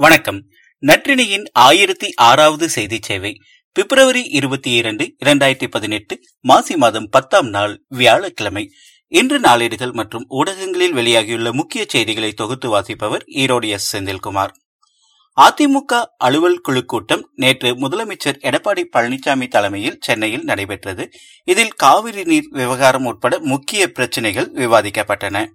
வணக்கம். நற்றினியின் ஆயிரத்தி ஆறாவது செய்தி சேவை பிப்ரவரி இருபத்தி இரண்டு இரண்டாயிரத்தி பதினெட்டு மாசி மாதம் பத்தாம் நாள் வியாழக்கிழமை. இன்று நாளேடுகள் மற்றும் ஊடகங்களில் வெளியாகியுள்ள முக்கிய செய்திகளை தொகுத்து வாசிப்பவர் ஈரோடு எஸ். செந்தில்குமார். அதிமுக அலுவல் குழு கூட்டம் நேற்று முதலமைச்சர் எடப்பாடி பழனிசாமி தலைமையில் சென்னையில் நடைபெற்றது. இதில் காவிரி நீர் விவகாரம் உட்பட முக்கிய பிரச்சினைகள் விவாதிக்கப்பட்டன.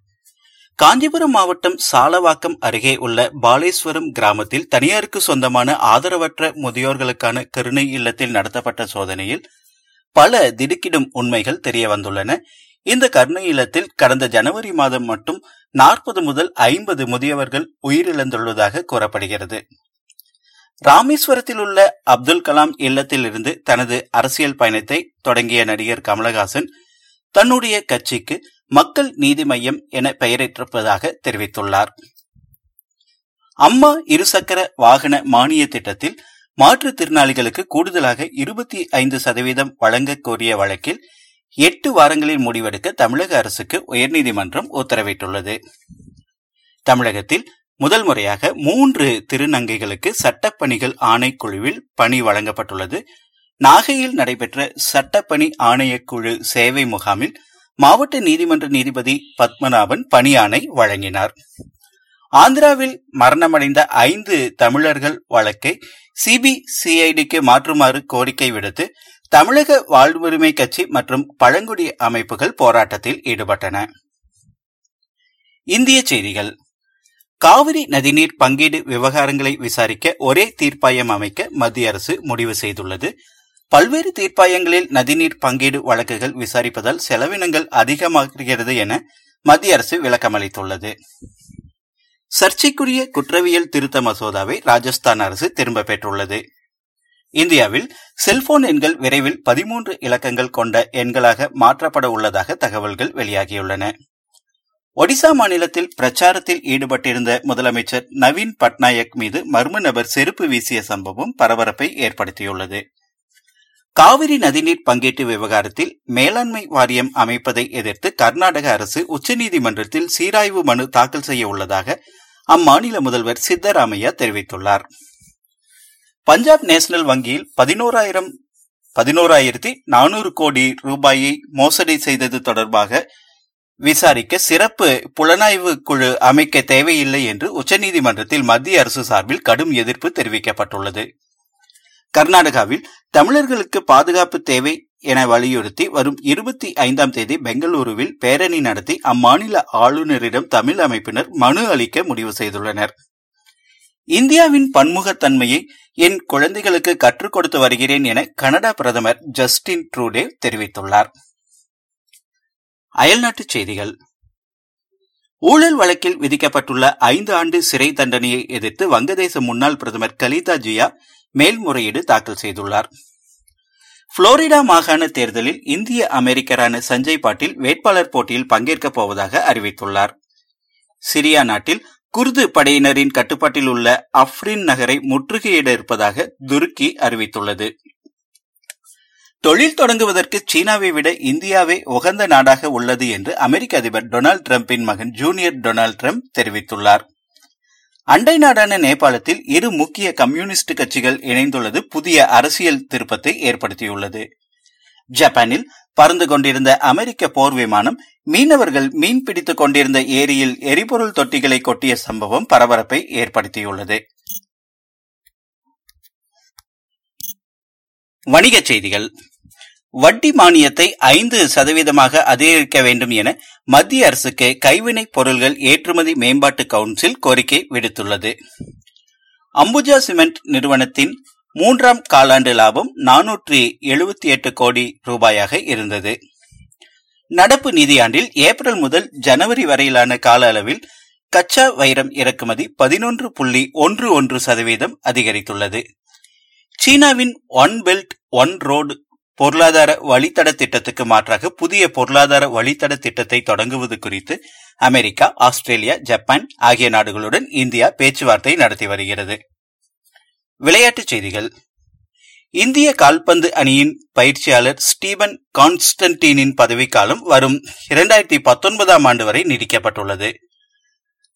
காஞ்சிபுரம் மாவட்டம் சாலவாக்கம் அருகே உள்ள பாலேஸ்வரம் கிராமத்தில் தனியாருக்கு சொந்தமான ஆதரவற்ற முதியோர்களுக்கான கருணை இல்லத்தில் நடத்தப்பட்ட சோதனையில் பல திடுக்கிடும் உண்மைகள் தெரிய வந்துள்ளன இந்த கருணை இல்லத்தில் கடந்த ஜனவரி மாதம் மட்டும் நாற்பது முதல் ஐம்பது முதியவர்கள் உயிரிழந்துள்ளதாக கூறப்படுகிறது. ராமேஸ்வரத்தில் உள்ள அப்துல் கலாம் இல்லத்தில் இருந்து தனது அரசியல் பயணத்தை தொடங்கிய நடிகர் கமலஹாசன் தன்னுடைய கட்சிக்கு மக்கள் நீதி மையம் என பெயரிட்டிருப்பதாக தெரிவித்துள்ளார். அம்மா இருசக்கர வாகன மானிய திட்டத்தில் மாற்றுத்திறனாளிகளுக்கு கூடுதலாக இருபத்தி ஐந்து சதவீதம் வழங்க கோரிய வழக்கில் எட்டு வாரங்களில் முடிவெடுக்க தமிழக அரசுக்கு உயர்நீதிமன்றம் உத்தரவிட்டுள்ளது. தமிழகத்தில் முதல் முறையாக மூன்று திருநங்கைகளுக்கு சட்டப்பணிகள் ஆணைக்குழுவில் பணி வழங்கப்பட்டுள்ளது. நாகையில் நடைபெற்ற சட்டப்பணி ஆணையக்குழு சேவை முகாமில் மாவட்ட நீதிமன்ற நீதிபதி பத்மநாபன் பணியாணை வழங்கினார். ஆந்திராவில் மரணமடைந்த ஐந்து தமிழர்கள் வழக்கை சிபிசிஐடிக்கு மாற்றுமாறு கோரிக்கை விடுத்து தமிழக வாழ்வுரிமை கட்சி மற்றும் பழங்குடி அமைப்புகள் போராட்டத்தில் ஈடுபட்டன. இந்திய செய்திகள். காவிரி நதிநீர் பங்கீடு விவகாரங்களை விசாரிக்க ஒரே தீர்ப்பாயம் அமைக்க மத்திய அரசு முடிவு செய்துள்ளது. பல்வேறு தீர்ப்பாயங்களில் நதிநீர் பங்கீடு வழக்குகள் விசாரிப்பதால் செலவினங்கள் அதிகமாகிறது என மத்திய அரசு விளக்கமளித்துள்ளது. சர்ச்சைக்குரிய குற்றவியல் திருத்த மசோதாவை ராஜஸ்தான் அரசு திரும்ப பெற்றுள்ளது. இந்தியாவில் செல்போன் எண்கள் விரைவில் பதிமூன்று இலக்கங்கள் கொண்ட எண்களாக மாற்றப்பட உள்ளதாக தகவல்கள் வெளியாகியுள்ளன. ஒடிசா மாநிலத்தில் பிரச்சாரத்தில் ஈடுபட்டிருந்த முதலமைச்சர் நவீன் பட்நாயக் மீது மர்ம நபர் செருப்பு வீசிய சம்பவம் பரபரப்பை ஏற்படுத்தியுள்ளது. காவிரி நதிநீர் பங்கீட்டு விவகாரத்தில் மேலாண்மை வாரியம் அமைப்பதை எதிர்த்து கர்நாடக அரசு உச்சநீதிமன்றத்தில் சீராய்வு மனு தாக்கல் செய்ய உள்ளதாக அம்மாநில முதல்வர் சித்தராமையா தெரிவித்துள்ளார். பஞ்சாப் நேஷனல் வங்கியில் பதினோராயிரம் பதினோராயிரத்தி நானூறு கோடி ரூபாயை மோசடி செய்தது தொடர்பாக விசாரிக்க சிறப்பு புலனாய்வு குழு அமைக்க தேவையில்லை என்று உச்சநீதிமன்றத்தில் மத்திய அரசு சார்பில் கடும் எதிர்ப்பு தெரிவிக்கப்பட்டுள்ளது. கர்நாடகாவில் தமிழர்களுக்கு பாதுகாப்பு தேவை என வலியுறுத்தி வரும் இருபத்தி ஐந்தாம் தேதி பெங்களூருவில் பேரணி நடத்தி அம்மாநில ஆளுநரிடம் தமிழ் அமைப்பினர் மனு அளிக்க முடிவு செய்துள்ளனர். இந்தியாவின் பன்முகத்தன்மையை என் குழந்தைகளுக்கு கற்றுக் கொடுத்து வருகிறேன் என கனடா பிரதமர் ஜஸ்டின் ட்ரூடே தெரிவித்துள்ளார். அயல்நாட்டுச் செய்திகள். ஊழல் வழக்கில் விதிக்கப்பட்டுள்ள ஐந்து ஆண்டு சிறை தண்டனையை எதிர்த்து வங்கதேச முன்னாள் பிரதமர் கலிதா ஜியா மேல்முறையீடு தாக்கல் செய்துள்ளார். புளோரிடா மாகாண தேர்தலில் இந்திய அமெரிக்கரான சஞ்சய் பாட்டீல் வேட்பாளர் போட்டியில் பங்கேற்கப் போவதாக அறிவித்துள்ளார். சிரியா நாட்டில் குர்து படையினரின் கட்டுப்பாட்டில் உள்ள அப்ரின் நகரை முற்றுகையிட இருப்பதாக துருக்கி அறிவித்துள்ளது. தொழில் தொடங்குவதற்கு சீனாவை விட இந்தியாவே உகந்த நாடாக உள்ளது என்று அமெரிக்க அதிபர் டொனால்டு டிரம்பின் மகன் ஜூனியர் டொனால்டு டிரம்ப் தெரிவித்துள்ளார். அண்டை நாடான நேபாளத்தில் இரு முக்கிய கம்யூனிஸ்ட் கட்சிகள் இணைந்துள்ளது. புதிய அரசியல் திருப்பத்தை ஏற்படுத்தியுள்ளது. ஜப்பானில் பறந்து கொண்டிருந்த அமெரிக்க போர் விமானம் மீனவர்கள் மீன் பிடித்துக் கொண்டிருந்த ஏரியில் எரிபொருள் தொட்டிகளை கொட்டிய சம்பவம் பரபரப்பை ஏற்படுத்தியுள்ளது. வணிகச் செய்திகள். வட்டி மானியத்தை ஐந்து சதவீதமாக அதிகரிக்க வேண்டும் என மத்திய அரசுக்கு கைவினைப் பொருள்கள் ஏற்றுமதி மேம்பாட்டு கவுன்சில் கோரிக்கை விடுத்துள்ளது. அம்புஜா சிமெண்ட் நிறுவனத்தின் மூன்றாம் காலாண்டு லாபம் நானூற்றி எழுபத்தி எட்டு கோடி ரூபாயாக இருந்தது. நடப்பு நிதியாண்டில் ஏப்ரல் முதல் ஜனவரி வரையிலான கால அளவில் கச்சா வைரம் இறக்குமதி பதினொன்று புள்ளி ஒன்று ஒன்று சதவீதம் அதிகரித்துள்ளது. சீனாவின் ஒன் பெல்ட் ஒன் ரோடு பொருளாதார வழித்தட திட்டத்துக்கு மாற்றாக புதிய பொருளாதார வழித்தட திட்டத்தை தொடங்குவது குறித்து அமெரிக்கா ஆஸ்திரேலியா ஜப்பான் ஆகிய நாடுகளுடன் இந்தியா பேச்சுவார்த்தை நடத்தி வருகிறது. விளையாட்டுச் செய்திகள். இந்திய கால்பந்து அணியின் பயிற்சியாளர் ஸ்டீபன் கான்ஸ்டன்டீனின் பதவிக்காலம் வரும் இரண்டாயிரத்தி பத்தொன்பதாம் ஆண்டு வரை நீடிக்கப்பட்டுள்ளது.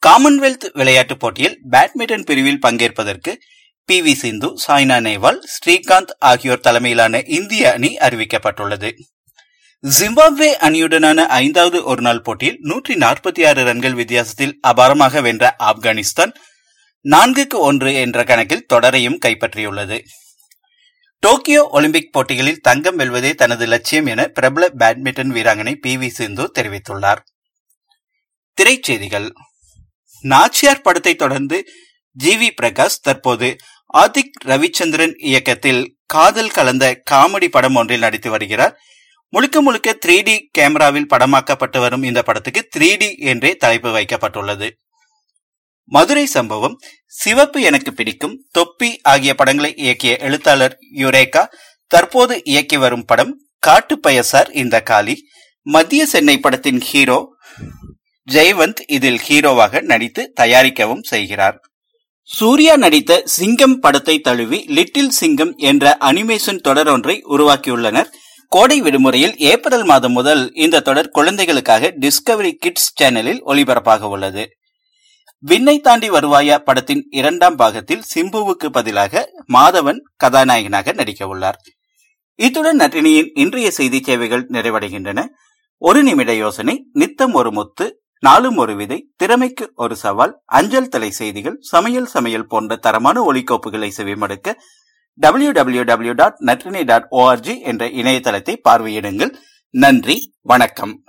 காமன்வெல்த் விளையாட்டுப் போட்டியில் பேட்மிண்டன் பிரிவில் பங்கேற்பதற்கு பி வி சிந்து சாய்னா நேவால் ஸ்ரீகாந்த் ஆகியோர் தலைமையிலான இந்திய அணி அறிவிக்கப்பட்டுள்ளது. ஜிம்பாப்வே அணியுடனான ஐந்தாவது ஒருநாள் போட்டியில் நூற்றி நாற்பத்தி ஆறு ரன்கள் வித்தியாசத்தில் அபாரமாக வென்ற ஆப்கானிஸ்தான் நான்குக்கு ஒன்று என்ற கணக்கில் தொடரையும் கைப்பற்றியுள்ளது. டோக்கியோ ஒலிம்பிக் போட்டிகளில் தங்கம் வெல்வதே தனது லட்சியம் என பிரபல பேட்மிண்டன் வீராங்கனை பி வி சிந்து தெரிவித்துள்ளார். திரைச்செய்திகள். நாச்சியார் படத்தை தொடர்ந்து ஜி வி பிரகாஷ் தற்போது ஆதிக் ரவிச்சந்திரன் இயக்கத்தில் காதல் கலந்த காமெடி படம் ஒன்றில் நடித்து வருகிறார். முழுக்க முழுக்க த்ரீ டி கேமராவில் படமாக்கப்பட்டு வரும் இந்த படத்துக்கு த்ரீ டி என்றே தலைப்பு வைக்கப்பட்டுள்ளது. மதுரை சம்பவம் சிவப்பு எனக்கு பிடிக்கும் தொப்பி ஆகிய படங்களை இயக்கிய எழுத்தாளர் யுரேகா தற்போது இயக்கி வரும் படம் காட்டுப்பயசார் இந்த காலி மத்திய சென்னை படத்தின் ஹீரோ ஜெயவந்த் இதில் ஹீரோவாக நடித்து தயாரிக்கவும் செய்கிறார். சூர்யா நடித்த சிங்கம் படத்தை தழுவி லிட்டில் சிங்கம் என்ற அனிமேஷன் தொடர் ஒன்றை உருவாக்கியுள்ளனர். கோடை விடுமுறையில் ஏப்ரல் மாதம் முதல் இந்த தொடர் குழந்தைகளுக்காக டிஸ்கவரி கிட்ஸ் சேனலில் ஒளிபரப்பாக உள்ளது. விண்ணை தாண்டி வருவாயா படத்தின் இரண்டாம் பாகத்தில் சிம்புவுக்கு பதிலாக மாதவன் கதாநாயகனாக நடிக்க உள்ளார். இத்துடன் நட்டினியின் இன்றைய செய்தி சேவைகள் நிறைவடைகின்றன. ஒரு நிமிட யோசனை நித்தம் ஒரு முத்து நாளும் ஒரு விதை திறமைக்கு ஒரு சவால் அஞ்சல் தலை செய்திகள் சமையல் சமையல் போன்ற தரமான ஒலிக்கோப்புகளை செவிமடுக்க W W W dot Natrinai dot O R G என்ற இணையதளத்தை பார்வையிடுங்கள். நன்றி வணக்கம்.